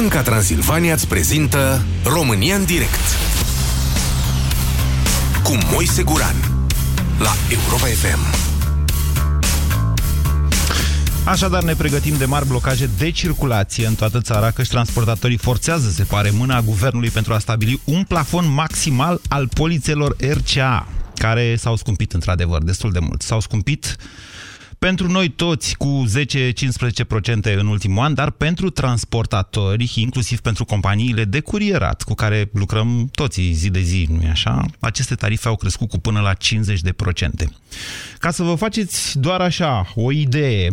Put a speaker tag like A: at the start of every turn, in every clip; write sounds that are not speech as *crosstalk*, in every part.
A: Banca Transilvania îți prezintă România în direct cu Moise Guran la Europa FM.
B: Așadar, ne pregătim de mari blocaje de circulație în toată țara, căci transportatorii forțează, se pare, mâna guvernului pentru a stabili un plafon maximal al polițelor RCA, care s-au scumpit într-adevăr destul de mult. S-au scumpit pentru noi toți cu 10-15% în ultimul an, dar pentru transportatori, inclusiv pentru companiile de curierat cu care lucrăm toți zi de zi, nu-i așa? Aceste tarife au crescut cu până la 50%. Ca să vă faceți doar așa o idee,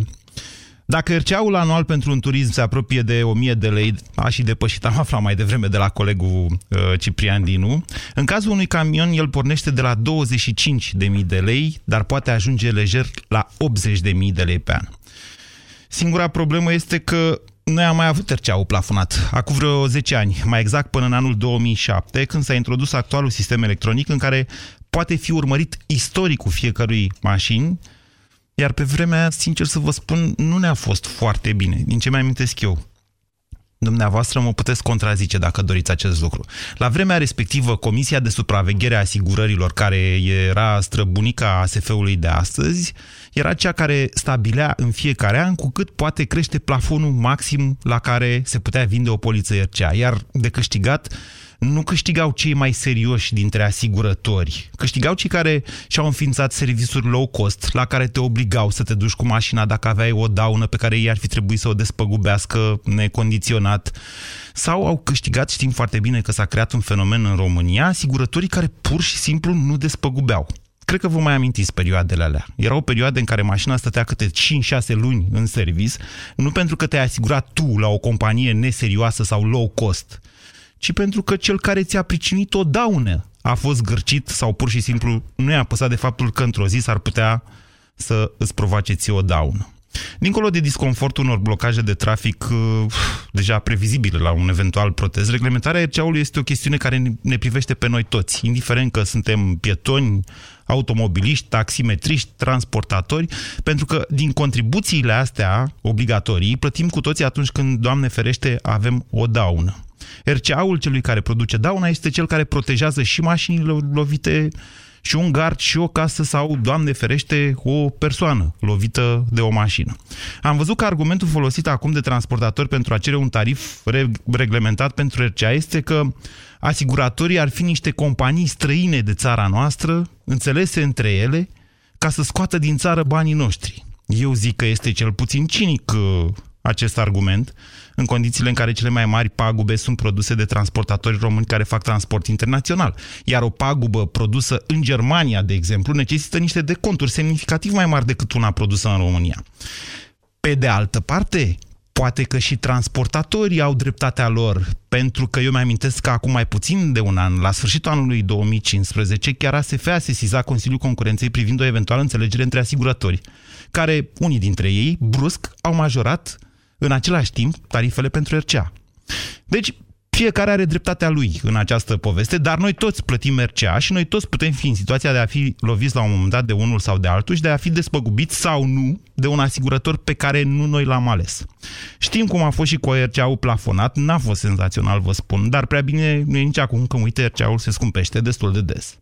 B: dacă RCA-ul anual pentru un turism se apropie de 1000 de lei, a și depășit, am aflat mai devreme de la colegul uh, Ciprian Dinu, în cazul unui camion el pornește de la 25.000 de lei, dar poate ajunge lejer la 80.000 de lei pe an. Singura problemă este că noi am mai avut RCA-ul plafonat, acum vreo 10 ani, mai exact până în anul 2007, când s-a introdus actualul sistem electronic în care poate fi urmărit istoricul fiecărui mașini, iar pe vremea aia, sincer să vă spun, nu ne-a fost foarte bine, din ce mi-amintesc eu. Dumneavoastră mă puteți contrazice dacă doriți acest lucru. La vremea respectivă, Comisia de Supraveghere a Asigurărilor, care era străbunica ASF-ului de astăzi, era cea care stabilea în fiecare an cu cât poate crește plafonul maxim la care se putea vinde o poliță RCA. Iar de câștigat nu câștigau cei mai serioși dintre asigurători. Câștigau cei care și-au înființat servisuri low cost, la care te obligau să te duci cu mașina dacă aveai o daună pe care ei ar fi trebuit să o despăgubească necondiționat. Sau au câștigat, știm foarte bine că s-a creat un fenomen în România, asigurătorii care pur și simplu nu despăgubeau. Cred că vă mai amintiți perioadele alea. Era o perioadă în care mașina stătea câte 5-6 luni în servis, nu pentru că te-ai asigurat tu la o companie neserioasă sau low cost, ci pentru că cel care ți-a pricinit o daună a fost gârcit sau pur și simplu nu i-a păsat de faptul că într-o zi s-ar putea să îți provoace ție o daună. Dincolo de disconfortul unor blocaje de trafic uh, deja previzibile la un eventual protest, reglementarea RCA-ului este o chestiune care ne privește pe noi toți, indiferent că suntem pietoni, automobiliști, taximetriști, transportatori, pentru că din contribuțiile astea obligatorii plătim cu toții atunci când, Doamne ferește, avem o daună. RCA-ul celui care produce dauna este cel care protejează și mașinile lovite, și un gard, și o casă sau, Doamne ferește, o persoană lovită de o mașină. Am văzut că argumentul folosit acum de transportatori pentru a cere un tarif reglementat pentru RCA este că asiguratorii ar fi niște companii străine de țara noastră, înțelese între ele, ca să scoată din țară banii noștri. Eu zic că este cel puțin cinic uh, acest argument, în condițiile în care cele mai mari pagube sunt produse de transportatori români care fac transport internațional. Iar o pagubă produsă în Germania, de exemplu, necesită niște deconturi semnificativ mai mari decât una produsă în România. Pe de altă parte, poate că și transportatorii au dreptatea lor, pentru că eu mi-amintesc că acum mai puțin de un an, la sfârșitul anului 2015, chiar ASF a sesizat Consiliul Concurenței privind o eventuală înțelegere între asiguratori, care, unii dintre ei, brusc, au majorat în același timp tarifele pentru RCA. Deci, fiecare are dreptatea lui în această poveste, dar noi toți plătim RCA și noi toți putem fi în situația de a fi loviți la un moment dat de unul sau de altul și de a fi despăgubiți sau nu de un asigurător pe care nu noi l-am ales. Știm cum a fost și cu RCA-ul plafonat, n-a fost senzațional, vă spun, dar prea bine nu e nici acum că, uite, RCA-ul se scumpește destul de des.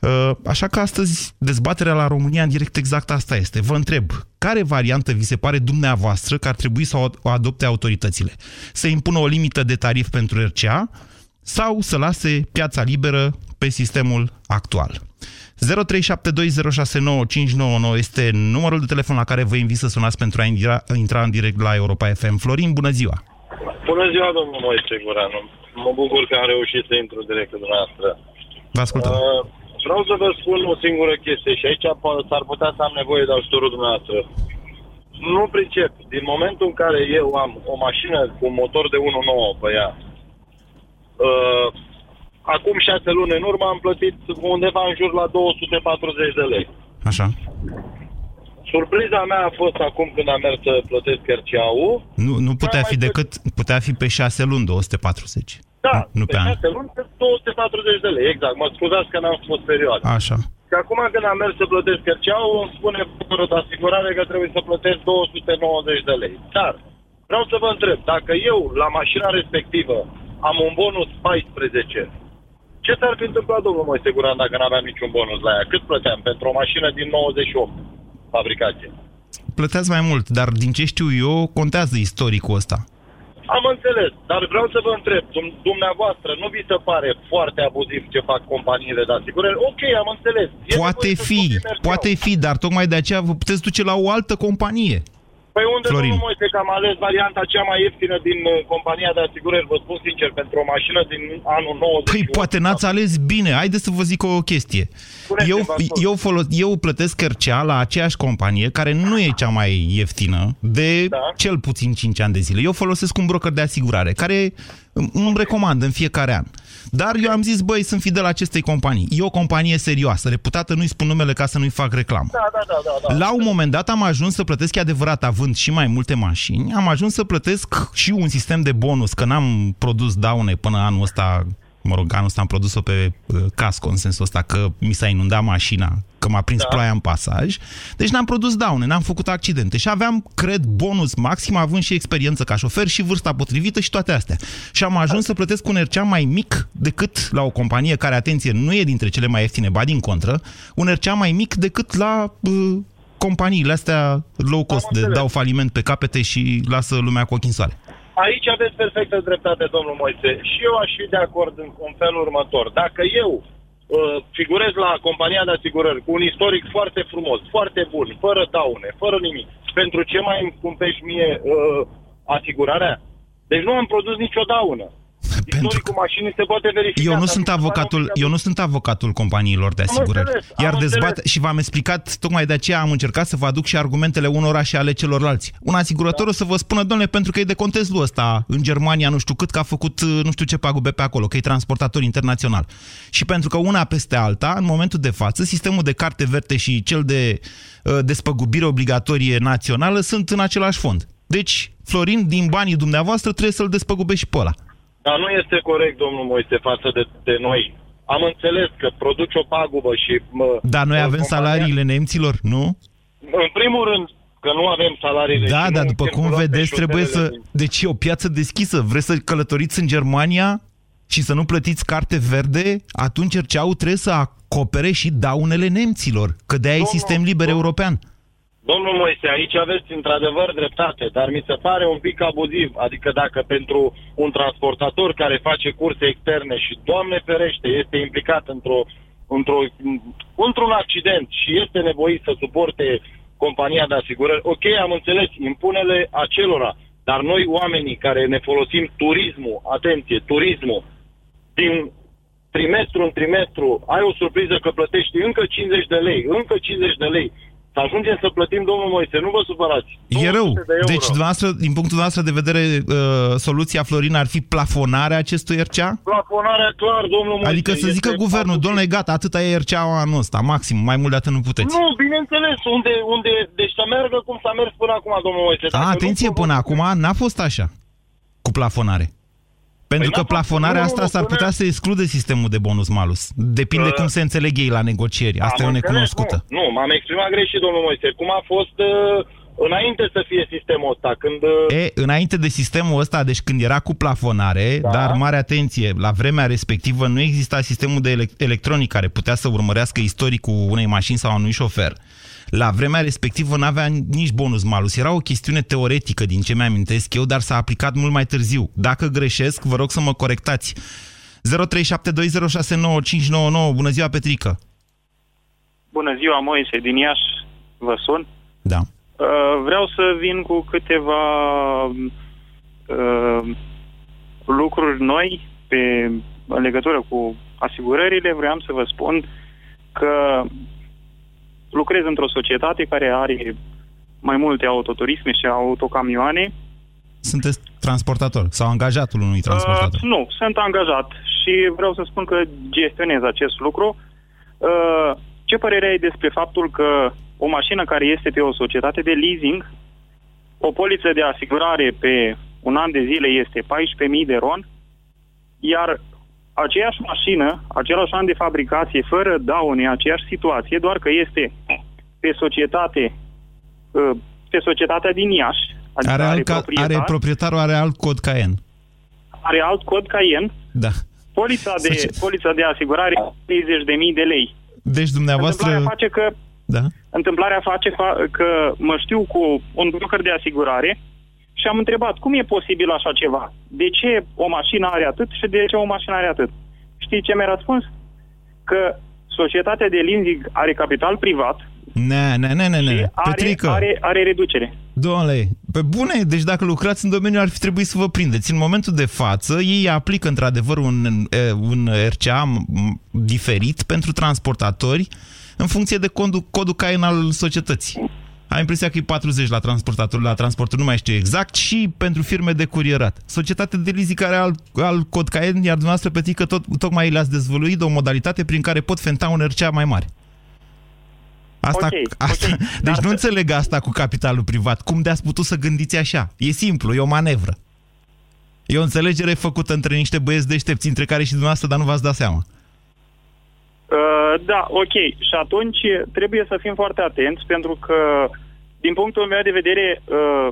B: Uh, așa că astăzi dezbaterea la România în direct exact asta este. Vă întreb, care variantă vi se pare dumneavoastră că ar trebui să o adopte autoritățile? Să impună o limită de tarif pentru RCA sau să lase piața liberă pe sistemul actual? 0372069599 este numărul de telefon la care vă invit să sunați pentru a intra în direct la Europa FM. Florin, bună ziua!
C: Bună ziua, domnul Moise Guranu! Mă bucur că am reușit să intru direct cu dumneavoastră.
B: Vă ascultăm. Uh,
C: Vreau să vă spun o singură chestie și aici s-ar putea să am nevoie de ajutorul dumneavoastră. Nu pricep. Din momentul în care eu am o mașină cu motor de 1.9 pe ea, uh, acum șase luni în urmă am plătit undeva în jur la 240 de lei.
B: Așa.
C: Surpriza mea a fost acum când am mers să plătesc RCA-ul.
B: Nu, nu putea fi decât, putea fi pe șase luni 240.
C: Da,
B: nu
C: pe, pe 6 luni, 240 de lei, exact. Mă scuzați că n-am spus perioada.
B: Așa.
C: Și acum când am mers să plătesc cărceau, îmi spune fără de asigurare că trebuie să plătesc 290 de lei. Dar Vreau să vă întreb, dacă eu la mașina respectivă am un bonus 14, ce s-ar fi întâmplat, domnul Moise Guran, dacă n-aveam niciun bonus la ea? Cât plăteam pentru o mașină din 98 fabricație?
B: Plăteați mai mult, dar din ce știu eu, contează istoricul ăsta.
C: Am înțeles, dar vreau să vă întreb, dumneavoastră, nu vi se pare foarte abuziv ce fac companiile de asigurări? Ok, am înțeles.
B: E poate fi, poate fi, dar tocmai de aceea vă puteți duce la o altă companie.
C: Păi unde, Florin? domnul Moise, că am ales varianta cea mai ieftină din uh, compania de asigurări, vă spun sincer, pentru o mașină din anul 90.
B: Păi poate n-ați ales bine. Haideți să vă zic o chestie. Eu, eu, folos, eu plătesc RCA la aceeași companie, care nu e cea mai ieftină, de da. cel puțin 5 ani de zile. Eu folosesc un broker de asigurare, care îmi recomand în fiecare an. Dar eu am zis, băi, sunt fidel acestei companii. E o companie serioasă, reputată, nu-i spun numele ca să nu-i fac reclamă.
C: Da, da, da, da, da.
B: La un moment dat am ajuns să plătesc, e adevărat, având și mai multe mașini, am ajuns să plătesc și un sistem de bonus, că n-am produs daune până anul ăsta mă rog, anul ăsta am produs-o pe uh, casco, în sensul ăsta că mi s-a inundat mașina, că m-a prins da. ploaia în pasaj. Deci n-am produs daune, n-am făcut accidente și aveam, cred, bonus maxim, având și experiență ca șofer și vârsta potrivită și toate astea. Și am ajuns să plătesc un RCA mai mic decât la o companie care, atenție, nu e dintre cele mai ieftine, ba din contră, un RCA mai mic decât la uh, companiile astea low cost, de dau faliment pe capete și lasă lumea cu ochii în soare.
C: Aici aveți perfectă dreptate, domnul Moise. Și eu aș fi de acord în, în felul următor. Dacă eu uh, figurez la compania de asigurări cu un istoric foarte frumos, foarte bun, fără daune, fără nimic, pentru ce mai îmi cumpești mie uh, asigurarea? Deci nu am produs nicio daună. Pentru că mașinii se poate verifica.
B: Eu nu, sunt avocatul, eu nu sunt avocatul companiilor de asigurări. Înțeles, Iar dezbat și v-am explicat, tocmai de aceea am încercat să vă aduc și argumentele unora și ale celorlalți. Un asigurator da. o să vă spună, domnule, pentru că e de contestul ăsta în Germania, nu știu cât, că a făcut nu știu ce pagube pe acolo, că e transportator internațional. Și pentru că una peste alta, în momentul de față, sistemul de carte verde și cel de uh, despăgubire obligatorie națională sunt în același fond. Deci, Florin, din banii dumneavoastră trebuie să-l despăgubești pe ăla.
C: Dar nu este corect, domnul Moise, față de, de noi. Am înțeles că produci o pagubă și... Mă,
B: dar noi avem compania... salariile nemților, nu?
C: În primul rând, că nu avem salariile.
B: Da, dar după cum vedeți, trebuie să... Deci e o piață deschisă. Vreți să călătoriți în Germania și să nu plătiți carte verde? Atunci RCA-ul trebuie să acopere și daunele nemților, că de-aia e sistem liber domnul, european.
C: Domnul Moise, aici aveți într-adevăr dreptate, dar mi se pare un pic abuziv. Adică dacă pentru un transportator care face curse externe și, Doamne ferește, este implicat într-o, într-o, într-un accident și este nevoit să suporte compania de asigurări, ok, am înțeles, impunele acelora, dar noi oamenii care ne folosim turismul, atenție, turismul, din trimestru în trimestru, ai o surpriză că plătești încă 50 de lei, încă 50 de lei, să ajungem să plătim, domnul Moise, nu vă supărați.
B: E rău. De deci, dumneavoastră, din punctul noastră de vedere, uh, soluția, Florin, ar fi plafonarea acestui RCA?
C: Plafonarea, clar, domnul Moise.
B: Adică să zică guvernul, domnule, gata, atâta e RCA anul ăsta, maxim, mai mult de atât nu puteți.
C: Nu, bineînțeles, unde, unde, deci să meargă cum s-a mers până acum, domnul Moise.
B: A, atenție, până acum n-a fost așa, cu plafonare. Pentru păi că plafonarea asta s-ar putea să exclude sistemul de bonus-malus. Depinde uh, cum se înțeleg ei la negocieri. Asta e o necunoscută.
C: Nu, nu m-am exprimat greșit, domnul Moise. Cum a fost uh, înainte să fie sistemul ăsta? Când, uh...
B: E, înainte de sistemul ăsta, deci când era cu plafonare, da. dar mare atenție, la vremea respectivă nu exista sistemul de ele electronic care putea să urmărească istoricul unei mașini sau a unui șofer. La vremea respectivă n-avea nici bonus malus. Era o chestiune teoretică din ce mi-amintesc eu, dar s-a aplicat mult mai târziu. Dacă greșesc, vă rog să mă corectați. 0372069599. Bună ziua, Petrică!
D: Bună ziua, Moise, din Iași vă sun.
B: Da. Uh,
D: vreau să vin cu câteva uh, lucruri noi pe, în legătură cu asigurările. Vreau să vă spun că lucrez într-o societate care are mai multe autoturisme și autocamioane.
B: Sunteți transportator sau angajatul unui transportator?
D: Uh, nu, sunt angajat și vreau să spun că gestionez acest lucru. Uh, ce părere ai despre faptul că o mașină care este pe o societate de leasing, o poliță de asigurare pe un an de zile este 14.000 de ron, iar aceeași mașină, același an de fabricație, fără daune, aceeași situație, doar că este pe societate, ă, pe societatea din Iași, Adică
B: Are,
D: are,
B: alt, ca,
D: proprietar,
B: are proprietarul are alt cod ca N.
D: are alt cod Cayenne,
B: Da.
D: polița de,
B: Soci-
D: polița de asigurare 30.000 de lei.
B: Deci dumneavoastră...
D: Întâmplarea face că
B: Da.
D: întâmplarea face fa- că mă știu cu un broker de asigurare și am întrebat cum e posibil așa ceva? De ce o mașină are atât și de ce o mașină are atât? Știi ce mi-a răspuns? Că societatea de leasing are capital privat
B: Ne, ne, ne, ne,
D: și
B: ne.
D: are,
B: Petrică,
D: are, are reducere.
B: domnule, pe bune, deci dacă lucrați în domeniu ar fi trebuit să vă prindeți. În momentul de față, ei aplică într-adevăr un, e, un RCA m- diferit pentru transportatori în funcție de codul, codul CAIN al societății. Am impresia că e 40 la transportator, la transportul, nu mai știu exact, și pentru firme de curierat. Societatea de leasing care are al, al cod CAIN, iar dumneavoastră, Petrică, tot, tocmai le-ați dezvăluit o modalitate prin care pot fenta un RCA mai mare. Asta,
D: Ok,
B: asta,
D: ok. *laughs*
B: Deci
D: Dar-
B: nu înțeleg asta cu capitalul privat. Cum de-ați putut să gândiți așa? E simplu, e o manevră. E o înțelegere făcută între niște băieți deștepți, între care și dumneavoastră, dar nu v-ați dat seama.
D: Uh, da, ok. Și atunci trebuie să fim foarte atenți pentru că, din punctul meu de vedere, uh,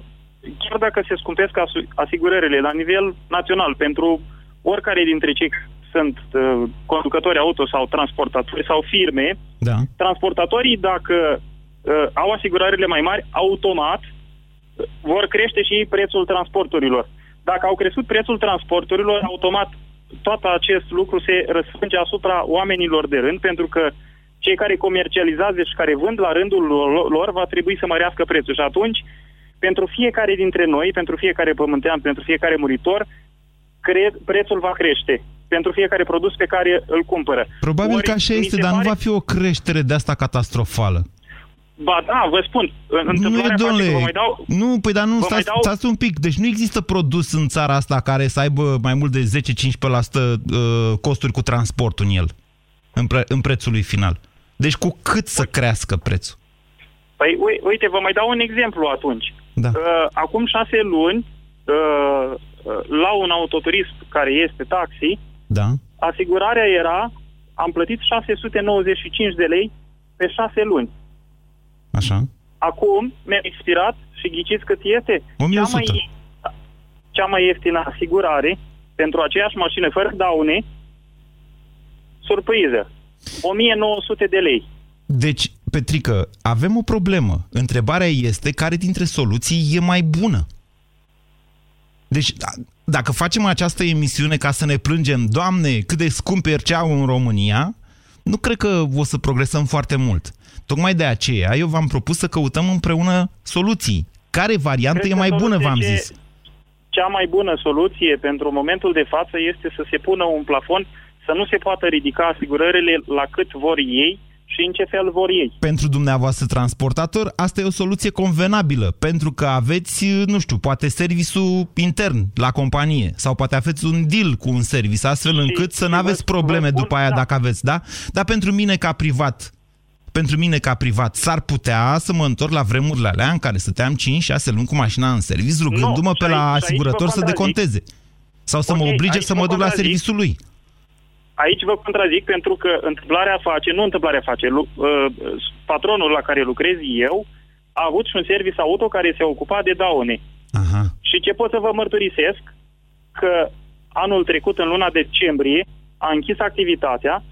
D: chiar dacă se scumpesc asu- asigurările la nivel național pentru oricare dintre cei care sunt uh, conducători auto sau transportatori sau firme,
B: Da.
D: transportatorii, dacă uh, au asigurările mai mari, automat uh, vor crește și prețul transporturilor. Dacă au crescut prețul transporturilor, automat tot acest lucru se răsfrânge asupra oamenilor de rând, pentru că cei care comercializează și care vând la rândul lo- lor va trebui să mărească prețul. Și atunci, pentru fiecare dintre noi, pentru fiecare pământean, pentru fiecare muritor, cre- prețul va crește pentru fiecare produs pe care îl cumpără.
B: Probabil
D: Ori
B: că așa
D: mi
B: este,
D: se
B: dar nu
D: pare-
B: va fi o creștere de asta catastrofală.
D: Ba da, vă spun, în
B: Nu e,
D: întâmplarea face
B: domnule.
D: că vă mai dau...
B: Nu, păi dar nu,
D: vă mai
B: stați,
D: dau-
B: stați un pic. Deci nu există produs în țara asta care să aibă mai mult de 10-15% uh, costuri cu transportul în el, în, pre- în prețul lui final. Deci cu cât să crească prețul?
D: Păi, ui- uite, vă mai dau un exemplu atunci.
B: Da.
D: Uh, acum șase luni, uh, uh, la un autoturism care este taxi,
B: Da?
D: asigurarea era, am plătit 695 de lei pe șase luni.
B: Așa?
D: Acum mi-a expirat și ghiciți cât este?
B: 1100.
D: Cea mai, cea mai ieftină asigurare pentru aceeași mașină fără daune, surpriză, 1900 de lei.
B: Deci, Petrică, avem o problemă. Întrebarea este care dintre soluții e mai bună. Deci, da- dacă facem această emisiune ca să ne plângem, Doamne, cât de scump e RCA în România, nu cred că o să progresăm foarte mult. Tocmai de aceea eu v-am propus să căutăm împreună soluții. Care variantă
D: Cred
B: e
D: că
B: mai bună,
D: soluția
B: v-am
D: ce-
B: zis?
D: Cea mai bună soluție pentru momentul de față este să se pună un plafon să nu se poată ridica asigurările la cât vor ei și în ce fel vor ei.
B: Pentru dumneavoastră transportator, asta e o soluție convenabilă, pentru că aveți, nu știu, poate serviciul intern la companie sau poate aveți un deal cu un service, astfel încât să
D: și
B: nu
D: vă-
B: aveți
D: vă
B: probleme
D: spun,
B: după aia
D: da.
B: dacă aveți, da? Dar pentru mine ca privat, pentru mine ca privat, s-ar putea să mă întorc la vremurile alea în care stăteam 5-6 luni cu mașina în serviciu, rugându-mă
D: și
B: pe
D: aici-
B: la
D: și aici
B: asigurător
D: vă
B: să
D: contrazic.
B: deconteze. Sau să mă
D: Ok,
B: oblige
D: aici
B: să
D: vă
B: mă duc la
D: contrazic.
B: serviciul lui.
D: Aici vă contrazic pentru că întâmplarea face, nu întâmplarea face, lu, uh, patronul la care lucrez eu a avut și un service auto care se ocupa de daune.
B: Aha.
D: Și ce pot să vă mărturisesc? Că anul trecut, în luna decembrie, a închis activitatea.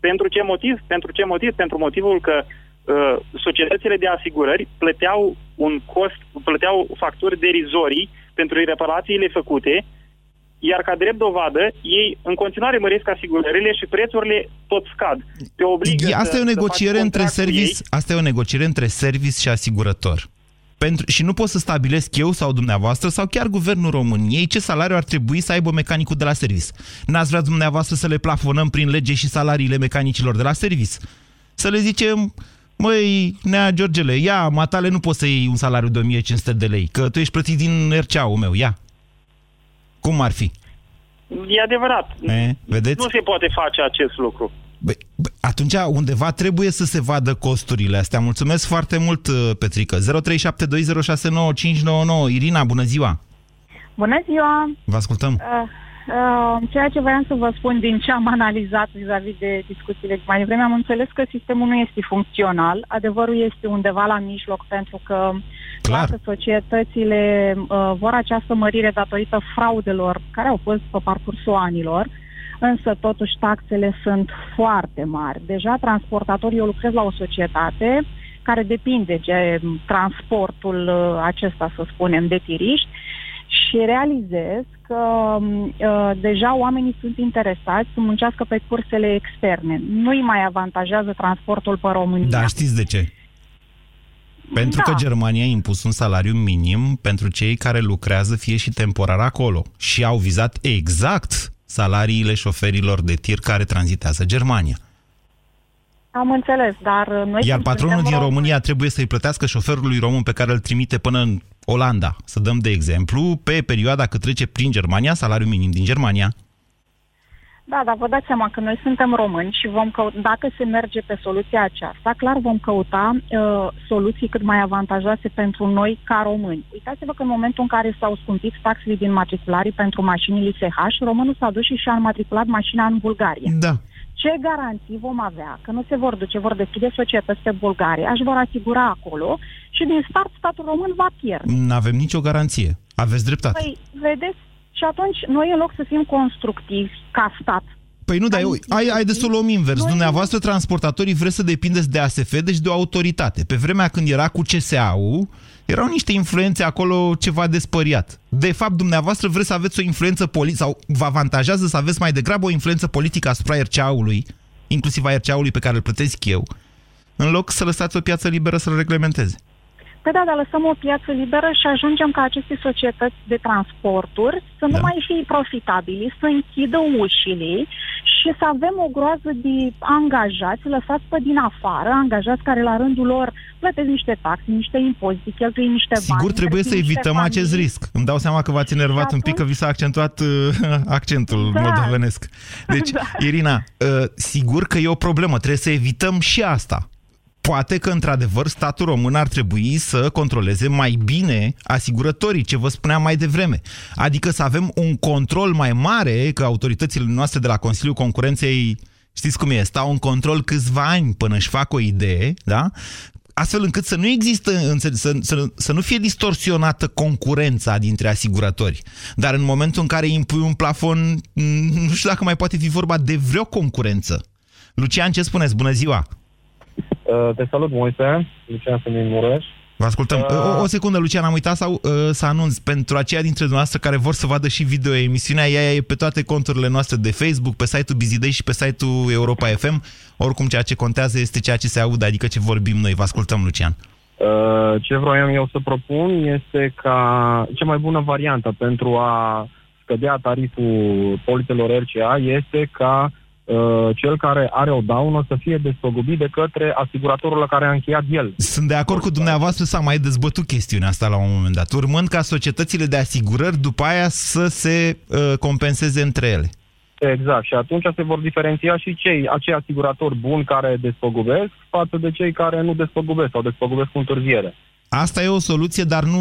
D: Pentru ce motiv? Pentru ce motiv? Pentru motivul că uh, societățile de asigurări plăteau un cost, plăteau facturi derizorii pentru reparațiile făcute, iar ca drept dovadă, ei în continuare măresc asigurările și prețurile tot scad. Te obligă
B: Asta
D: să,
B: e o
D: să
B: negociere
D: faci
B: între
D: contract cu
B: service,
D: ei.
B: asta e o negociere între service și asigurător. Pentru, și nu pot să stabilesc eu sau dumneavoastră sau chiar guvernul României ce salariu ar trebui să aibă mecanicul de la service. N-ați vrea dumneavoastră să le plafonăm prin lege și salariile mecanicilor de la service. Să le zicem, măi, Nea Georgele, ia, matale nu poți să iei un salariu de 1500 de lei, că tu ești plătit din RCA-ul meu, ia. Cum ar fi?
D: E adevărat.
B: E, vedeți?
D: Nu se poate face acest lucru.
B: Băi, băi, atunci undeva trebuie să se vadă costurile astea. Mulțumesc foarte mult, uh, Petrică. 0372069599. Irina, bună ziua!
E: Bună ziua!
B: Vă ascultăm.
E: Uh, Uh, ceea ce voiam să vă spun din ce am analizat vis-a-vis de discuțiile mai devreme, am înțeles că sistemul nu este funcțional. Adevărul este undeva la mijloc, pentru că
B: Clar.
E: dacă societățile uh, vor această mărire datorită fraudelor care au fost pe parcursul anilor, însă totuși taxele sunt foarte mari. Deja transportatorii, eu lucrez la o societate care depinde de transportul uh, acesta, să spunem, de tiriști și realizez că uh, deja oamenii sunt interesați să muncească pe cursele externe. Nu îi mai avantajează transportul pe România.
B: Da, știți de ce? Pentru
E: Da.
B: că Germania a impus un salariu minim pentru cei care lucrează fie și temporar acolo și au vizat exact salariile șoferilor de tir care tranzitează Germania.
E: Am înțeles, dar uh, noi...
B: Iar
E: când
B: patronul
E: suntem
B: din
E: români-
B: România trebuie să-i plătească șoferului român pe care îl trimite până în Olanda, să dăm de exemplu, pe perioada cât trece prin Germania, salariul minim din Germania.
E: Da, dar vă dați seama că noi suntem români și vom căuta, dacă se merge pe soluția aceasta, clar vom căuta uh, soluții cât mai avantajoase pentru noi ca români. Uitați-vă că în momentul în care s-au scumpit taxele din matricularii pentru mașinile SH, românul s-a dus și și-a înmatriculat mașina în Bulgaria.
B: Da.
E: Ce garanții vom avea că nu se vor duce, vor deschide societăți pe Bulgaria, își vor asigura acolo și din start statul român va pierde.
B: Nu avem nicio garanție. Aveți dreptate.
E: Păi, vedeți? Și atunci, noi în loc să fim constructivi ca stat,
B: Păi nu, dar
E: Ai
B: eu, ai, ai de să o luăm invers.
E: Noi-
B: Dumneavoastră, transportatorii, vreți să depindeți de ASF, deci de o autoritate. Pe vremea când era cu CSA-ul, erau niște influențe acolo ceva de spăriat. De fapt, dumneavoastră vreți să aveți o influență politică, sau vă avantajează să aveți mai degrabă o influență politică asupra RCA-ului, inclusiv a RCA-ului pe care îl plătesc eu, în loc să lăsați o piață liberă să-l reglementeze.
E: Păi da, dar lăsăm o piață liberă și ajungem ca aceste societăți de transporturi să nu
B: Da.
E: mai fie profitabili, să închidă ușile și să avem o groază de angajați lăsați pe din afară, angajați care la rândul lor plătesc niște taxe, niște impozite, cheltuie niște bani.
B: Sigur, trebuie să
E: întrețin niște
B: evităm
E: familii.
B: acest risc. Îmi dau seama că v-ați enervat
E: Și
B: un pic, că
E: atunci-
B: vi s-a accentuat uh, *laughs* accentul
E: Da.
B: moldovenesc. Deci, *laughs*
E: Da.
B: Irina, uh, sigur că e o problemă. Trebuie să evităm și asta. Poate că, într-adevăr, statul român ar trebui să controleze mai bine asigurătorii, ce vă spuneam mai devreme. Adică să avem un control mai mare, că autoritățile noastre de la Consiliul Concurenței, știți cum e, stau în control câțiva ani până își fac o idee, da? astfel încât să nu există, înțe- să, să, să nu fie distorsionată concurența dintre asigurători. Dar în momentul în care impui un plafon, m, nu știu dacă mai poate fi vorba de vreo concurență. Lucian, ce spuneți? Bună ziua!
F: Uh, Te salut, Moise. Lucian Semin Mureș.
B: Vă ascultăm.
F: Uh.
B: O, o secundă, Lucian, am uitat sau, uh, să anunț pentru aceia dintre dumneavoastră care vor să vadă și video emisiunea, ea e pe toate conturile noastre de Facebook, pe site-ul Bizidei și pe site-ul Europa FM. Oricum, ceea ce contează este ceea ce se aude, adică ce vorbim noi. Vă ascultăm, Lucian.
F: Uh, Ce vroiam eu să propun este ca cea mai bună variantă pentru a scădea tariful polițelor RCA este ca uh, cel care are o daună să fie despăgubit de către asiguratorul la care a încheiat el.
B: Sunt de acord cu dumneavoastră, s-a mai dezbătut chestiunea asta la un moment dat, urmând ca societățile de asigurări după aia să se uh, compenseze între ele.
F: Exact. Și atunci se vor diferenția și cei, acei asiguratori buni care despăgubesc față de cei care nu despăgubesc sau despăgubesc cu întârziere.
B: Asta e o soluție, dar nu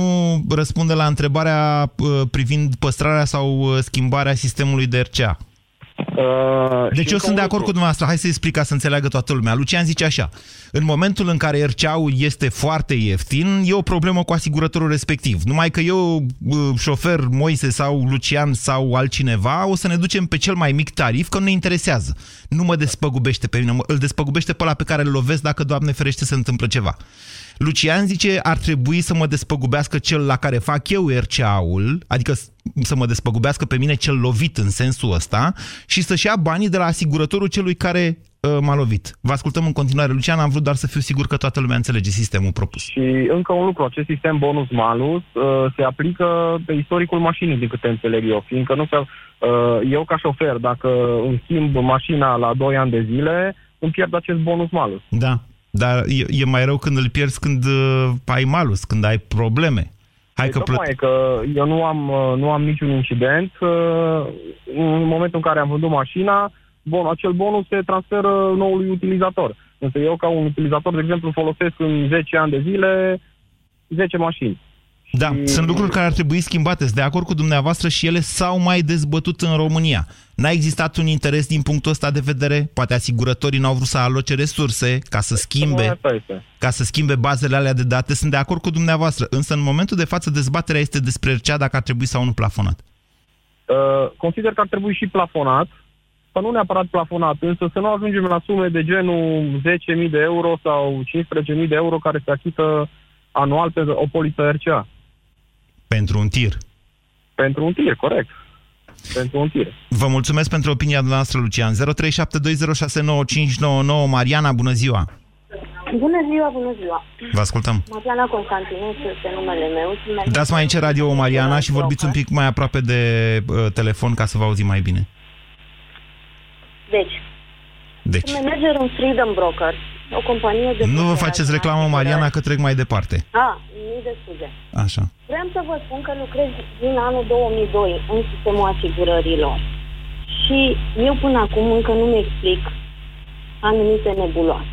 B: răspunde la întrebarea uh, privind păstrarea sau uh, schimbarea sistemului de RCA.
F: Uh,
B: Deci
F: și
B: eu
F: încă
B: sunt
F: un
B: de acord cu
F: lucru.
B: dumneavoastră. Hai să explic ca să înțeleagă toată lumea. Lucian zice așa. În momentul în care RCA-ul este foarte ieftin, e o problemă cu asigurătorul respectiv. Numai că eu, uh, șofer Moise sau Lucian sau altcineva, o să ne ducem pe cel mai mic tarif, că nu ne interesează. Nu mă despăgubește pe mine, mă- îl despăgubește pe ăla pe care îl lovesc dacă, Doamne ferește, se întâmplă ceva. Lucian zice, ar trebui să mă despăgubească cel la care fac eu RCA-ul, adică s- să mă despăgubească pe mine cel lovit în sensul ăsta și să-și ia banii de la asigurătorul celui care uh, m-a lovit. Vă ascultăm în continuare, Lucian, am vrut doar să fiu sigur că toată lumea înțelege sistemul propus.
F: Și încă un lucru, acest sistem bonus-malus uh, se aplică pe istoricul mașinii, din câte înțeleg eu, fiindcă nu se, uh, eu ca șofer, dacă îmi schimb mașina la 2 ani de zile, îmi pierd acest bonus-malus.
B: Da, dar e, e mai rău când îl pierzi când uh, ai malus, când ai probleme. Hai că
F: Păi tocmai
B: plăt...
F: că eu nu am, uh, nu am niciun incident. uh, În momentul în care am vândut mașina, bon, acel bonus se transferă noului utilizator. Însă eu, ca un utilizator, de exemplu, folosesc în 10 ani de zile 10 mașini.
B: Da,
F: Și-
B: sunt lucruri care ar trebui schimbate. Sunt de acord cu dumneavoastră și ele s-au mai dezbătut în România. N-a existat un interes din punctul ăsta de vedere? Poate asigurătorii n-au vrut să aloce resurse ca să schimbe,
F: Asta este.
B: ca să schimbe bazele alea de date. Sunt de acord cu dumneavoastră. Însă în momentul de față dezbaterea este despre cea dacă ar trebui sau nu plafonat.
F: Uh, consider că ar trebui și plafonat, sau nu neapărat plafonat, însă să nu ajungem la sume de genul 10.000 de euro sau 15.000 de euro care se achită anual pe o poliță RCA.
B: Pentru un tir.
F: Pentru un tir, corect. Pentru un tir.
B: Vă mulțumesc pentru opinia noastră, Lucian. 0372069599 Mariana, bună ziua!
G: Bună ziua, bună ziua!
B: Vă ascultăm.
G: Mariana Constantinescu este numele meu. Sunt
B: Dați mai încet radio Mariana și vorbiți un pic mai aproape de uh, telefon ca să vă auzim mai bine.
G: Deci,
B: Deci,
G: sunt manager în Freedom Broker, o companie de...
B: nu vă faceți reclamă, Mariana, că trec mai departe.
G: Ah, mii de scuze.
B: Așa.
G: Vreau să vă spun că lucrez din anul 2002 în sistemul asigurărilor. Și eu până acum încă nu-mi explic anumite nebuloase.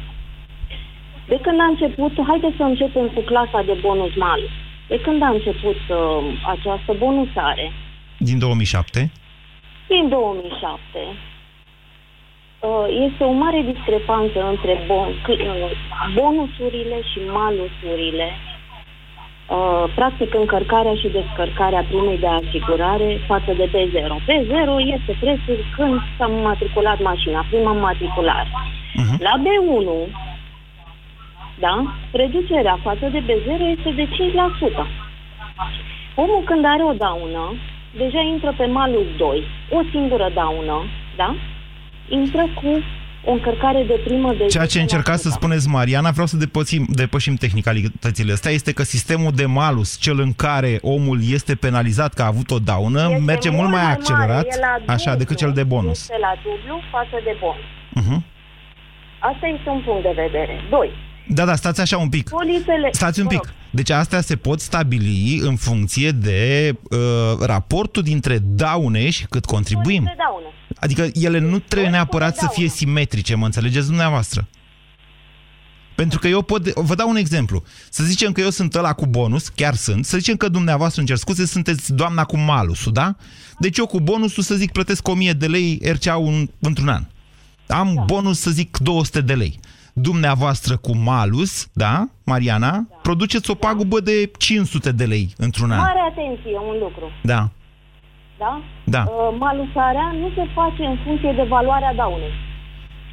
G: De când a început, haideți să începem cu clasa de bonus malus. De când a început uh, această bonusare,
B: Din 2007.
G: din 2007, uh, este o mare discrepanță între bon, cl- uh, bonusurile și malusurile, uh, practic încărcarea și descărcarea primei de asigurare față de B0. B0 este prețul când s-a matriculat mașina, prima matriculare.
B: Mhm.
G: La B1, da, reducerea față de B0 este de 5%. Omul când are o daună, deja intră pe malul 2, o singură daună, da? Intră cu o încărcare de primă de
B: Ceea ce
G: 10%.
B: încercați să spuneți, Mariana, vreau să depășim, depășim tehnicalitățile astea, este că sistemul de malus, cel în care omul este penalizat că a avut o daună,
G: Este
B: merge mult mai accelerat,
G: mare, e la
B: așa,
G: dublu,
B: decât cel de bonus.
G: Este la dublu față de bonus.
B: Uh-huh.
G: Asta este un punct de vedere. Doi,
B: Da, da, stați așa un pic.
G: polițele...
B: Stați un
G: Vă
B: pic.
G: rog.
B: Deci astea se pot stabili în funcție de uh, raportul dintre daune și cât contribuim.
G: Polițe daună.
B: Adică ele nu trebuie
G: Polițe
B: neapărat să
G: daună.
B: fie simetrice, mă înțelegeți dumneavoastră? Pentru că eu pot... Vă dau un exemplu. Să zicem că eu sunt ăla cu bonus, chiar sunt. Să zicem că dumneavoastră, îmi cer scuze, sunteți doamna cu malusul, da? Deci eu cu bonusul, să zic, plătesc 1000 de lei RCA un, într-un an. Am da. bonus, să zic, 200 de lei. Dumneavoastră cu malus, da, Mariana, da. produceți o pagubă de 500 de lei într-un an.
G: Mare atenție, un lucru.
B: Da,
G: Da?
B: da.
G: Uh, malusarea nu se face în funcție de valoarea daunei.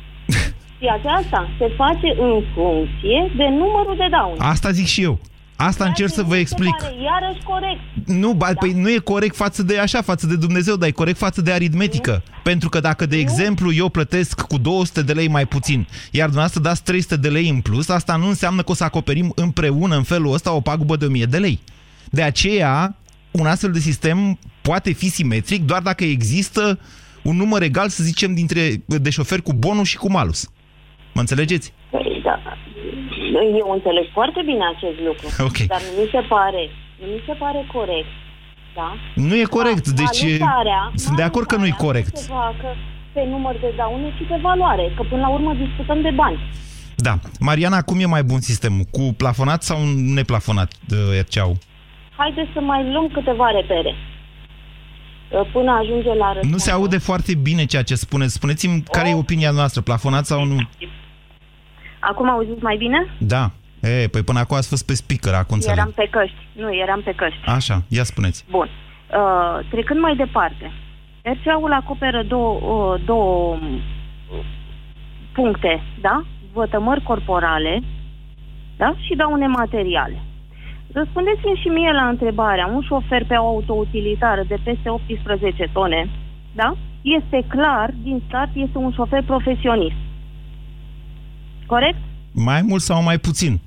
G: *laughs* Știați asta? Se face în funcție de numărul de daune.
B: Asta zic și eu. Asta încerc să vă
G: Mi se
B: explic.
G: Pare iarăși corect.
B: Nu, ba, păi nu e corect față de așa, față de Dumnezeu, dar e corect față de aritmetică. Pentru că dacă, de exemplu, eu plătesc cu 200 de lei mai puțin, iar dumneavoastră dați 300 de lei în plus, asta nu înseamnă că o să acoperim împreună în felul ăsta o pagubă de 1000 de lei. De aceea, un astfel de sistem poate fi simetric doar dacă există un număr egal, să zicem, dintre de șoferi cu bonus și cu malus. Mă înțelegeți?
G: Păi, da. Eu înțeleg foarte bine acest lucru. *laughs*
B: Ok.
G: Dar nu mi se pare, nu mi se pare corect. Da?
B: Nu e corect,
G: Ma-
B: deci
G: malutarea-
B: sunt de acord că nu e
G: malutarea
B: corect.
G: Nu se facă pe număr de daune, ci pe valoare, că până la urmă discutăm de bani.
B: Da. Mariana, cum e mai bun sistemul? Cu plafonat sau neplafonat uh, RCA-ul?
G: Haideți să mai luăm câteva repere. Uh, Până ajunge la răspuns.
B: Nu se aude foarte bine ceea ce spuneți. Spuneți-mi care e opinia noastră, plafonat sau nu?
G: Acum auziți mai bine?
B: Da. E, păi până acum ați fost pe speaker, acum înțeleg.
G: Eram pe căști. Nu, eram pe căști.
B: Așa, ia spuneți.
G: Bun. Uh, trecând mai departe, RCA-ul acoperă două, uh, două uh, puncte, da? Vătămări corporale, da? Și daune materiale. Răspundeți-mi și mie la întrebarea, un șofer pe o autoutilitară de peste 18 tone, da? Este clar, din start, este un șofer profesionist. Corect?
B: Mai mult sau mai puțin?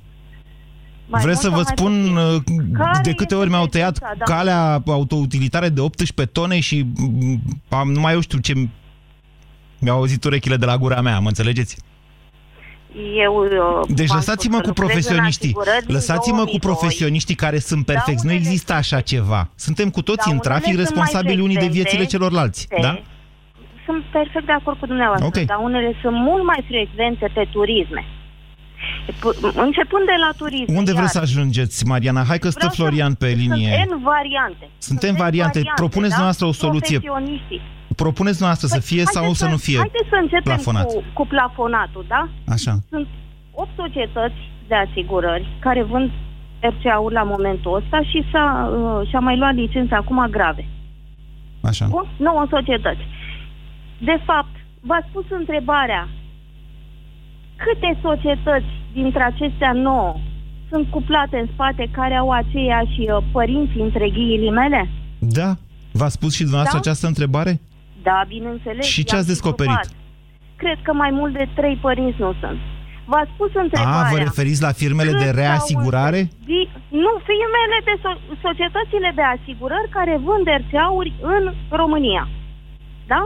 G: Mai
B: Vreți să
G: mult
B: vă
G: sau mai
B: spun
G: puțin?
B: uh,
G: Care
B: de câte
G: este
B: ori mi-au tăiat
G: diferența, da?
B: calea autoutilitare de 18 tone și mm, am, numai eu știu ce mi-au auzit urechile de la gura mea, mă înțelegeți?
G: Eu, uh,
B: Deci
G: v-am
B: lăsați-mă
G: spus
B: cu
G: că lucrez în
B: profesioniștii.
G: asigurări din
B: Lăsați-mă cu
G: 2002.
B: profesioniștii care sunt perfecți. Nu
G: Daunele
B: există așa ceva. Suntem cu toții în
G: Daunele
B: trafic
G: sunt mai
B: responsabili unii de
G: frecvente,
B: viețile celorlalți.
G: se-
B: Da?
G: Sunt perfect de acord cu dumneavoastră.
B: Ok.
G: Daunele sunt mult mai frecvente pe turisme. Începând de la turism.
B: Unde
G: iar.
B: vreți să ajungeți, Mariana? Hai că stă
G: Vreau să-
B: Florian pe linie.
G: Sunt N variante.
B: Sunt N
G: N
B: variante. Propuneți dumneavoastră o soluție.
G: Profesioniștii.
B: Propuneți dumneavoastră să fie sau
G: Haideți
B: să nu fie
G: Haideți să începem
B: plafonat.
G: cu, cu plafonatul, da?
B: Așa.
G: Sunt 8 societăți de asigurări care vând RCA-uri la momentul ăsta și s-a, uh, și-a mai luat licențe acum grave.
B: Așa.
G: Bun? 9 societăți. De fapt, v-ați pus întrebarea câte societăți dintre acestea 9 sunt cuplate în spate care au aceiași uh, părinți între ghilimele?
B: Da? V-a spus și dumneavoastră
G: Da?
B: această întrebare?
G: Da, bineînțeles.
B: Și ce
G: i-am
B: ați descoperit?
G: probat. Cred că mai mult de trei părinți nu sunt. V-ați pus întrebarea...
B: A, vă referiți la firmele de
G: cât
B: reasigurare?
G: s-au învățat- Nu, firmele de so- societățile de asigurări care vând RCA-uri în România. Da?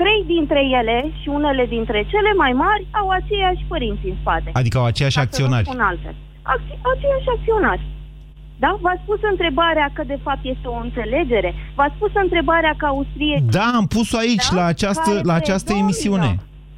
G: Trei dintre ele și unele dintre cele mai mari au aceiași părinți în spate.
B: Adică au aceiași
G: Ca să nu
B: acționari.
G: spun altfel. Acți- aceiași acționari. Da? V-ați pus întrebarea că de fapt este o înțelegere? V-ați pus întrebarea că Austrie...
B: Da, am pus-o aici,
G: Da?
B: la această,
G: Care
B: la această
G: predomină.
B: emisiune.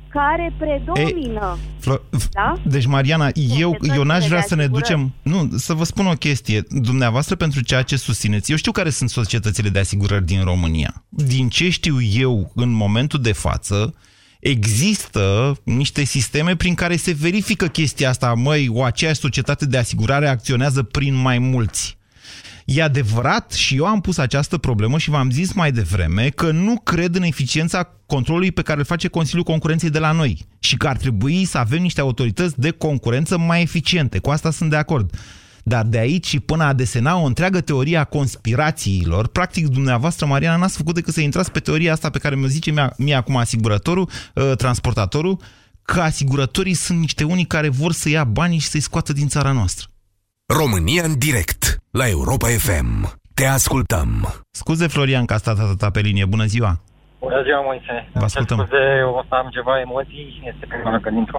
G: Care predomină.
B: Flo- f-
G: Da?
B: Deci, Mariana, eu,
G: Societățile
B: eu n-aș vrea
G: de
B: să ne
G: asigurări.
B: ducem... Nu, să vă spun o chestie. Dumneavoastră, pentru ceea ce susțineți, eu știu care sunt societățile de asigurări din România. Din ce știu eu în momentul de față, există niște sisteme prin care se verifică chestia asta. Măi, o aceeași societate de asigurare acționează prin mai mulți. E adevărat și eu am pus această problemă și v-am zis mai devreme că nu cred în eficiența controlului pe care îl face Consiliul Concurenței de la noi și că ar trebui să avem niște autorități de concurență mai eficiente. Cu asta sunt de acord. Dar de aici și până a desena o întreagă teorie a conspirațiilor, practic dumneavoastră, Mariana, n-ați făcut decât să intrați pe teoria asta pe care mi-o zice mie, mie acum asigurătorul, uh, transportatorul, că asigurătorii sunt niște unii care vor să ia banii și să-i scoată din țara noastră.
A: România în direct la Europa FM. Te ascultăm.
B: Scuze, Florian, că a stat atâta pe linie. Bună ziua!
H: Bună ziua, Moise.
B: Vă ascultăm.
H: Îmi cer Scuze, o să am ceva emoții, este prima oară când intru.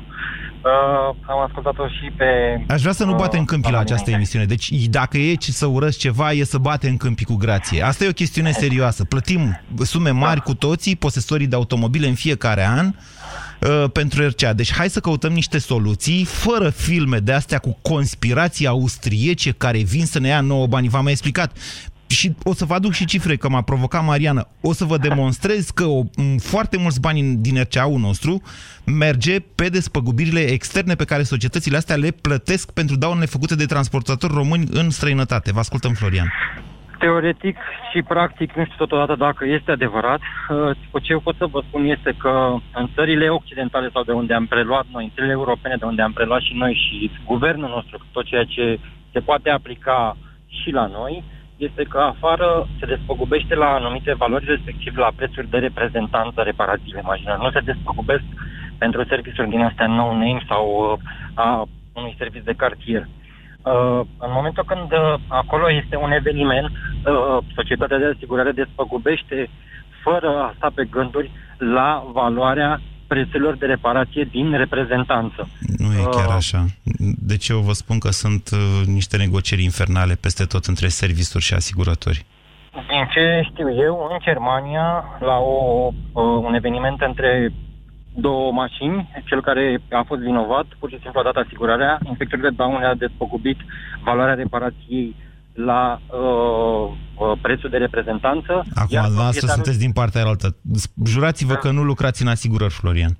H: Uh, am ascultat-o și pe...
B: Aș vrea să nu
H: uh,
B: bate în câmpii la
H: doamna
B: această
H: Minache.
B: emisiune. Deci dacă e ce să urăsc ceva, e să bate în câmpii cu grație. Asta e o chestiune serioasă. Plătim sume mari cu toții, posesorii de automobile în fiecare an, uh, pentru RCA. Deci hai să căutăm niște soluții fără filme de astea cu conspirații austriece care vin să ne ia nouă bani. V-am mai explicat. Și o să vă aduc și cifre, că m-a provocat Mariană. O să vă demonstrez că o, m, foarte mulți bani din RCA-ul nostru merge pe despăgubirile externe pe care societățile astea le plătesc pentru daunele făcute de transportatori români în străinătate. Vă ascultăm, Florian.
H: Teoretic și practic, nu știu totodată dacă este adevărat. Uh, Ce eu pot să vă spun este că în țările occidentale sau de unde am preluat noi, în țările europene de unde am preluat și noi și guvernul nostru, tot ceea ce se poate aplica și la noi, este că afară se despăgubește la anumite valori, respectiv la prețuri de reprezentanță reparative imaginare. Nu se despăgubesc pentru serviciuri din astea no-name sau uh, a unui serviciu de cartier. Uh, în momentul când uh, acolo este un eveniment, uh, societatea de asigurare despăgubește fără a sta pe gânduri la valoarea prețurilor de reparație din reprezentanță.
B: Nu e chiar
H: Uh.
B: așa. De ce eu vă spun că sunt uh, niște negocieri infernale peste tot între servisuri și asigurători?
H: Din ce știu eu, în Germania, la o, uh, un eveniment între două mașini, cel care a fost vinovat, pur și simplu a dat asigurarea, inspectorul de daune a despăgubit valoarea reparației la uh, uh, prețul de reprezentanță.
B: Acum,
H: iar
B: dumneavoastră
H: proprietarul-
B: sunteți din partea altă. Jurați-vă
H: Da.
B: că nu lucrați în asigurări, Florian.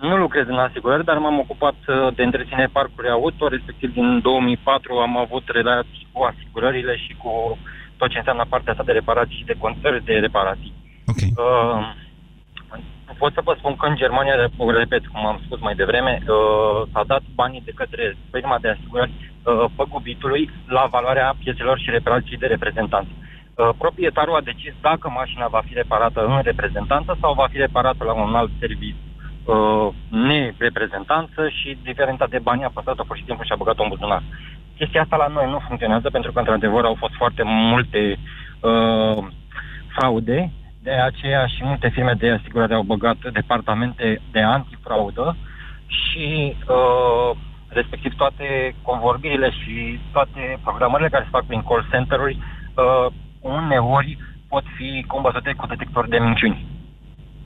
H: Nu lucrez în asigurări, dar m-am ocupat uh, de întreținere parcuri auto, respectiv din 2004 am avut relații cu asigurările și cu tot ce înseamnă partea asta de reparații și de contări de reparații.
B: Ok.
H: Uh, pot să vă spun că în Germania, repet, cum am spus mai devreme, uh, s-a dat banii de către firma de asigurări uh, păgubitului la valoarea piețelor și reparații de reprezentanță. Uh, proprietarul a decis dacă mașina va fi reparată în reprezentanță sau va fi reparată la un alt serviciu uh, nereprezentanță și diferența de bani a păstrat-o pur și simplu și a băgat-o în buzunar. Chestia asta la noi nu funcționează pentru că, într-adevăr, au fost foarte multe uh, fraude, de aceea și multe firme de asigurare au băgat departamente de antifraudă și uh, respectiv toate convorbirile și toate programările care se fac prin call center-uri uh, uneori pot fi combătute cu detectori de minciuni.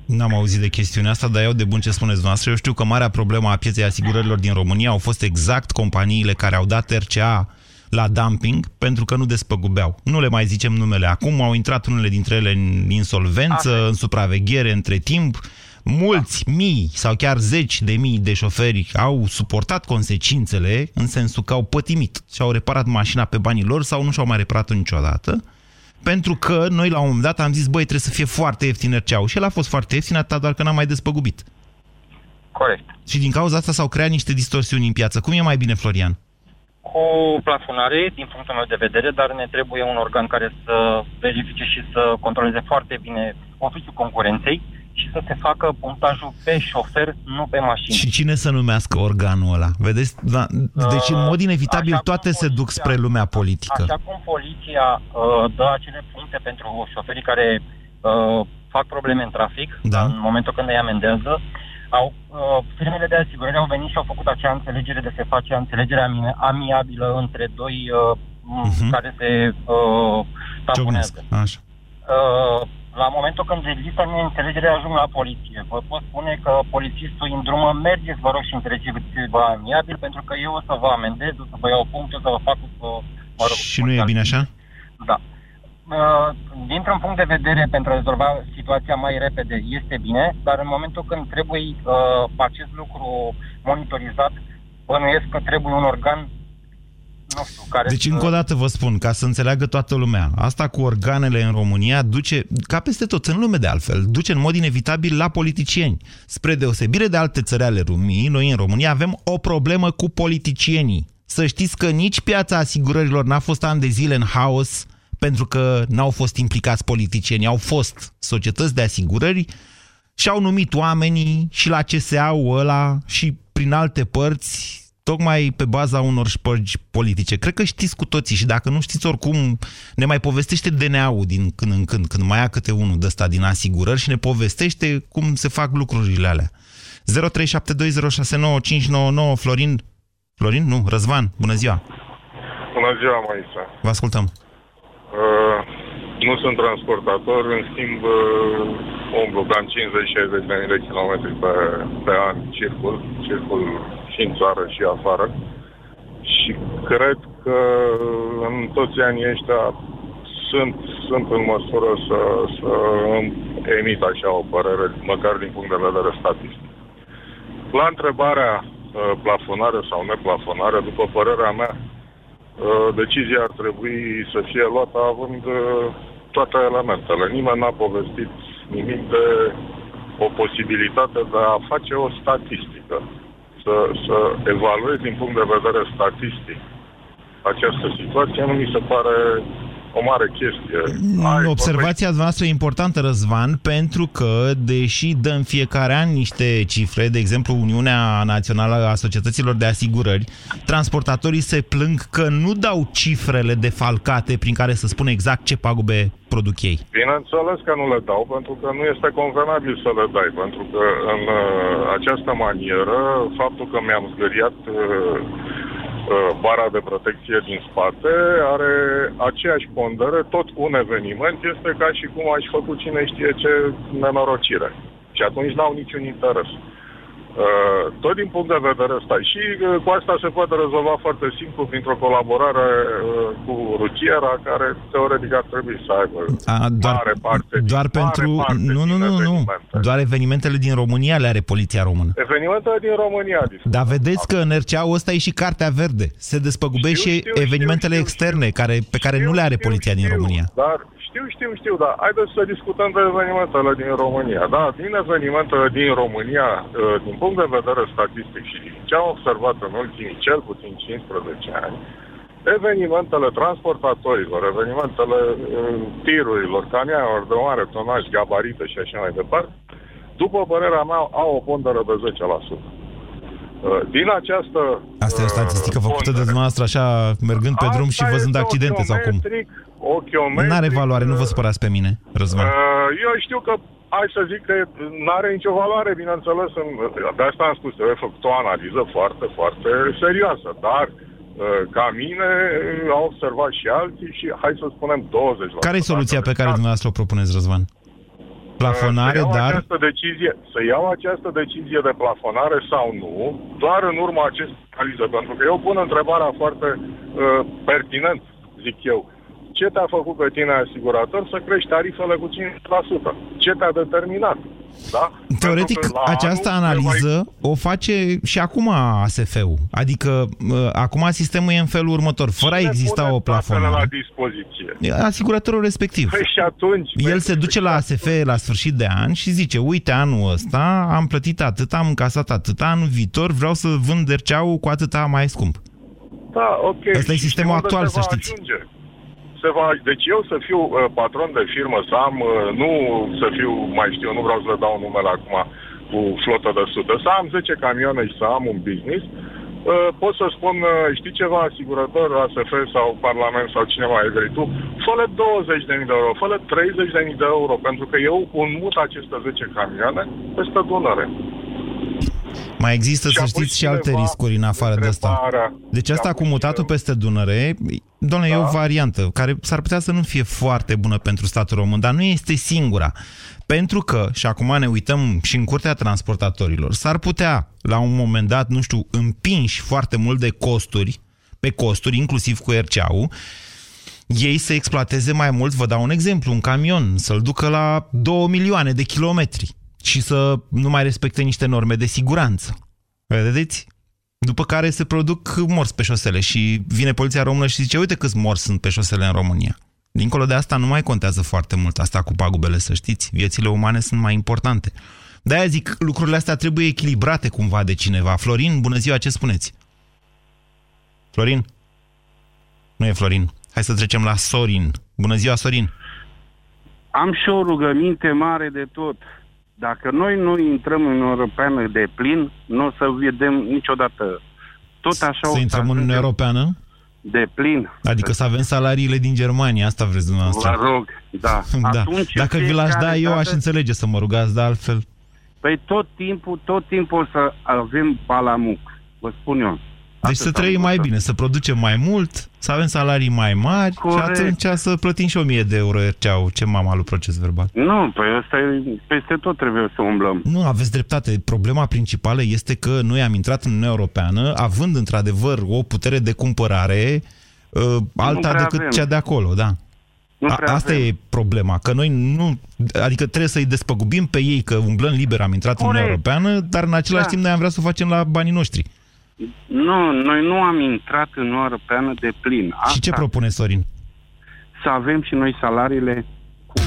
B: N-am auzit de chestiunea asta, dar eu de bun ce spuneți dumneavoastră. Eu știu că marea problemă a pieței asigurărilor din România au fost exact companiile care au dat RCA la dumping pentru că nu despăgubeau. Nu le mai zicem numele acum, au intrat unele dintre ele în insolvență,
H: Asta e.
B: în supraveghere între timp. Mulți, mii sau chiar zeci de mii de șoferi au suportat consecințele în sensul că au pătimit și au reparat mașina pe banii lor sau nu și-au mai reparat-o niciodată. Pentru că noi la un moment dat am zis, băi, trebuie să fie foarte ieftin RCA-ul. Și el a fost foarte ieftin, atâta doar că n-am mai despăgubit.
H: Corect.
B: Și din cauza asta s-au creat niște distorsiuni în piață. Cum e mai bine, Florian?
H: Cu plafonare, din punctul meu de vedere, dar ne trebuie un organ care să verifice și să controleze foarte bine oficiul concurenței și să se facă punctajul pe șofer, nu pe mașină.
B: Și cine să numească organul ăla? Vedeți? Da, deci, în mod inevitabil,
H: Așa cum
B: toate se duc
H: poliția-
B: spre lumea politică.
H: Așa cum poliția uh, dă acele puncte pentru șoferii care uh, fac probleme în trafic,
B: Da.
H: în momentul când îi amendează, au, uh, firmele de asigurări au venit și au făcut acea înțelegere de se face înțelegere ami- amiabilă între doi uh,
B: Mhm.
H: uh-huh. care se uh,
B: Ciocnesc.
H: taponează.
B: Așa.
H: Uh, la momentul când există neînțelegere, ajung la poliție. Vă pot spune că polițistul îi îndrumă, mergeți, vă rog, și înțelegeți-vă amiabil, pentru că eu o să vă amendez, o să vă iau puncte, o să vă fac, uh, mă rog...
B: Și nu e bine așa?
H: Da. Uh, Dintr-un punct de vedere, pentru a rezolva situația mai repede, este bine, dar în momentul când trebuie uh, acest lucru monitorizat, bănuiesc că trebuie un organ, nu știu, care
B: Deci,
H: să...
B: încă o dată vă spun, ca să înțeleagă toată lumea, asta cu organele în România duce, ca peste tot, în lume de altfel, duce în mod inevitabil la politicieni. Spre deosebire de alte țări ale lumii, noi în România avem o problemă cu politicienii. Să știți că nici piața asigurărilor n-a fost ani de zile în haos pentru că n-au fost implicați politicieni. Au fost societăți de asigurări și au numit oamenii și la CSA-ul ăla și prin alte părți tocmai pe baza unor șpărgi politice. Cred că știți cu toții și dacă nu știți oricum, ne mai povestește DNA-ul din când în când, când mai ia câte unul de ăsta din asigurări și ne povestește cum se fac lucrurile alea. 0372069599 Florin, Florin? Nu, Răzvan, bună ziua!
I: Bună ziua, Maisa.
B: Vă ascultăm.
I: Uh, nu sunt transportator, în schimb uh, umblu cam 50-60 de mii de kilometri pe, pe an circul, circul și în țară și afară. Și cred că în toți anii ăștia sunt, sunt în măsură să, să emit așa o părere, măcar din punct de vedere statistic. La întrebarea uh, plafonare sau neplafonare, după părerea mea, Uh, decizia ar trebui să fie luată având uh, toate elementele. Nimeni n-a povestit nimic de o posibilitate de a face o statistică. Să, să evaluezi din punct de vedere statistic această situație. Nu mi se pare o mare chestie. Ai,
B: Observația noastră e importantă, Răzvan, pentru că, deși dăm fiecare an niște cifre, de exemplu Uniunea Națională a Societăților de Asigurări, transportatorii se plâng că nu dau cifrele defalcate prin care să spună exact ce pagube produc ei.
I: Bineînțeles că nu le dau, pentru că nu este convenabil să le dai, pentru că în uh, această manieră, faptul că mi-am zgâriat uh, uh, bara de protecție din spate are aceeași pondere, tot un eveniment este ca și cum aș făcut cine știe ce nenorocire. Și atunci n-au niciun interes. Uh, tot din punct de vedere ăsta. Și uh, cu asta se poate rezolva foarte simplu printr-o colaborare uh, cu rutiera, care teoretic ar trebui să aibă
B: A, doar
I: mare parte,
B: doar
I: mare
B: pentru...
I: parte
B: Nu, nu,
I: din
B: nu, nu.
I: evenimente.
B: Doar evenimentele din România le are Poliția Română.
I: Evenimentele din România. discutăm.
B: Dar vedeți că în RCA-ul ăsta e și Cartea Verde. Se despăgubește
I: Știu,
B: și
I: știu,
B: evenimentele
I: știu,
B: externe
I: știu.
B: care, pe care
I: Știu,
B: nu le are
I: știu,
B: Poliția din
I: știu,
B: România.
I: Dar știu, știu, știu, dar haideți să discutăm de evenimentele din România. Da, din evenimentele din România, uh, din punct de vedere statistic și din ce am observat în ultimii cel puțin 15 ani, evenimentele transportatorilor, evenimentele uh, tirurilor, camioanelor de mare tonaj, gabarite și așa mai departe, după părerea mea, au o pondere de 10%. Uh, Din această
B: Asta e o
I: uh,
B: statistică făcută de
I: pondere-
B: dumneavoastră așa, mergând pe drum și
I: Asta
B: văzând
I: este
B: accidente sau cum.
I: ochiometric, ochiometric,
B: N-are valoare, nu vă supărați pe mine, Răzvan.
I: Uh, Eu știu că, hai să zic că nu are nicio valoare, bineînțeles. În, de asta am spus, trebuie făcut o analiză foarte, foarte serioasă. Dar, uh, ca mine, uh, au observat și alții și hai să spunem 20%.
B: Care e soluția pe care
I: Dacă-
B: dumneavoastră o propuneți, Răzvan? Plafonare,
I: să iau
B: dar...
I: Această decizie, să iau această decizie de plafonare sau nu, doar în urma acestei analize, pentru că eu pun întrebarea foarte uh, pertinent, zic eu. Ce te-a făcut pe tine asigurator să crești tarifele cu 5%? Ce te-a determinat? Da?
B: Teoretic, această analiză mai... o face și acum ASF-ul. Adică, acum sistemul e în felul următor. Fără a exista o plafonare.
I: la dispoziție?
B: Asiguratorul respectiv.
I: Păi și atunci...
B: El se duce la ASF la sfârșit de an și zice, uite, anul ăsta am plătit atât, am încasat atât, anul viitor vreau să vând derceau cu atâta mai scump.
I: Da, ok.
B: Asta e sistemul actual, să știți.
I: Ajunge? Se va... Deci eu să fiu uh, patron de firmă, să am, uh, nu să fiu, mai știu, nu vreau să le dau numele acum, cu flotă de sute, să am 10 camioane și să am un business, uh, pot să spun, uh, știi ceva, asigurător, ASF sau Parlament sau cine mai vrei tu, fă-le 20.000 de euro, fă-le 30.000 de euro, pentru că eu mut aceste 10 camioane peste Dunăre.
B: Mai există, și să știți, și alte riscuri în afară de asta. Deci asta cu mutatul peste Dunăre, doamne, da. e o da. variantă care s-ar putea să nu fie foarte bună pentru statul român, dar nu este singura. Pentru că, și acum ne uităm și în curtea transportatorilor, s-ar putea, la un moment dat, nu știu, împinși foarte mult de costuri, pe costuri, inclusiv cu RCA-ul, ei să exploateze mai mult, vă dau un exemplu, un camion, să-l ducă la 2 milioane de kilometri și să nu mai respecte niște norme de siguranță. Vedeți? După care se produc morți pe șosele și vine poliția română și zice, uite câți morți sunt pe șosele în România. Dincolo de asta nu mai contează foarte mult asta cu pagubele, să știți. Viețile umane sunt mai importante. De-aia zic, lucrurile astea trebuie echilibrate cumva de cineva. Florin, bună ziua, ce spuneți? Florin? Nu e Florin. Hai să trecem la Sorin. Bună ziua, Sorin.
J: Am și o rugăminte mare de tot. Dacă noi nu intrăm în Europeană de plin, nu o să vedem niciodată. Tot așa
B: să intrăm în Uniunea Europeană?
J: De plin.
B: Adică să avem salariile din Germania, asta vreți dumneavoastră.
J: Vă rog, da. *laughs*
B: da. Atunci, Dacă vi l-aș da, eu aș înțelege să mă rugați, de altfel.
J: Păi tot timpul, tot timpul o să avem balamuc, vă spun eu.
B: Deci să trăim mai bine, să producem mai mult, să avem salarii mai mari Corect. și atunci să plătim și 1000 de euro RCA-ul. Ce mama lui proces verbal?
J: Nu, păi asta e, peste tot trebuie să umblăm.
B: Nu, aveți dreptate. Problema principală este că noi am intrat în Uniunea Europeană având într-adevăr o putere de cumpărare uh, alta decât avem. cea de acolo, da. A, asta avem. e problema, că noi nu, adică trebuie să-i despăgubim pe ei că umblăm liber, am intrat Corect. în Uniunea Europeană, dar în același da. timp noi am vrea să o facem la banii noștri.
J: Nu, noi nu am intrat în Uniunea Europeană de plin.
B: Asta, și ce propune Sorin?
J: Să avem și noi salariile cu...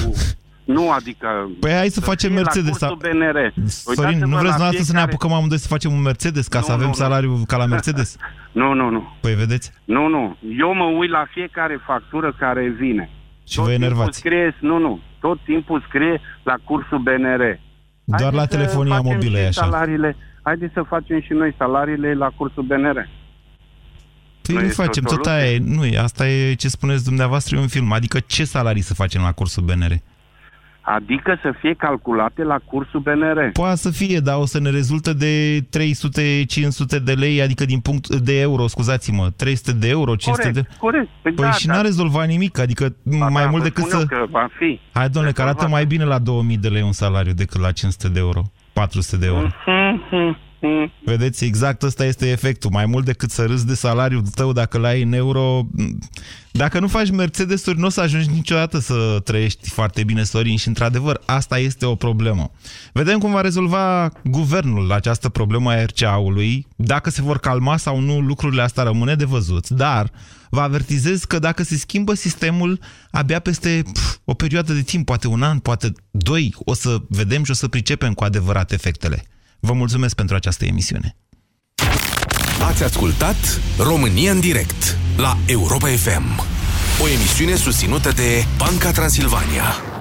J: Nu, adică...
B: Păi hai să, să facem Mercedes.
J: La BNR.
B: Sorin, nu vreți fiecare... să ne apucăm amândoi să facem un Mercedes ca nu, să avem nu, salariu nu. ca la Mercedes? *laughs*
J: nu, nu, nu.
B: Păi vedeți?
J: Nu, nu. Eu mă uit la fiecare factură care vine.
B: Și tot vă enervați.
J: Scrie, nu, nu. Tot timpul scrie la cursul BNR.
B: Doar Haideți la telefonia mobilă e așa.
J: Salariile haideți să facem și noi salariile la cursul BNR.
B: Păi nu, nu facem, tot aia e, nu e, asta e ce spuneți dumneavoastră, e un film. Adică ce salarii să facem la cursul BNR?
J: Adică să fie calculate la cursul BNR.
B: Poate să fie, dar o să ne rezultă de 300-500 de lei, adică din punct de euro, scuzați-mă, 300 de euro, 500
J: corect,
B: de...
J: Corect,
B: păi, păi da, și da. n-a rezolvat nimic, adică ba, mai da, mult decât să...
J: Că va fi.
B: Hai, domnule, că arată mai bine la 2000 de lei un salariu decât la 500 de euro. 400 de euro. Mm-hmm. Vedeți, exact ăsta este efectul. Mai mult decât să râzi de salariul tău dacă l-ai în euro... Dacă nu faci Mercedes-uri, nu o să ajungi niciodată să trăiești foarte bine, Sorin, și într-adevăr, asta este o problemă. Vedem cum va rezolva guvernul această problemă a RCA-ului, dacă se vor calma sau nu, lucrurile astea rămâne de văzut, dar vă avertizez că dacă se schimbă sistemul, abia peste pf, o perioadă de timp, poate un an, poate doi, o să vedem și o să pricepem cu adevărat efectele. Vă mulțumesc pentru această emisiune.
A: Ați ascultat România în direct la Europa FM, o emisiune susținută de Banca Transilvania.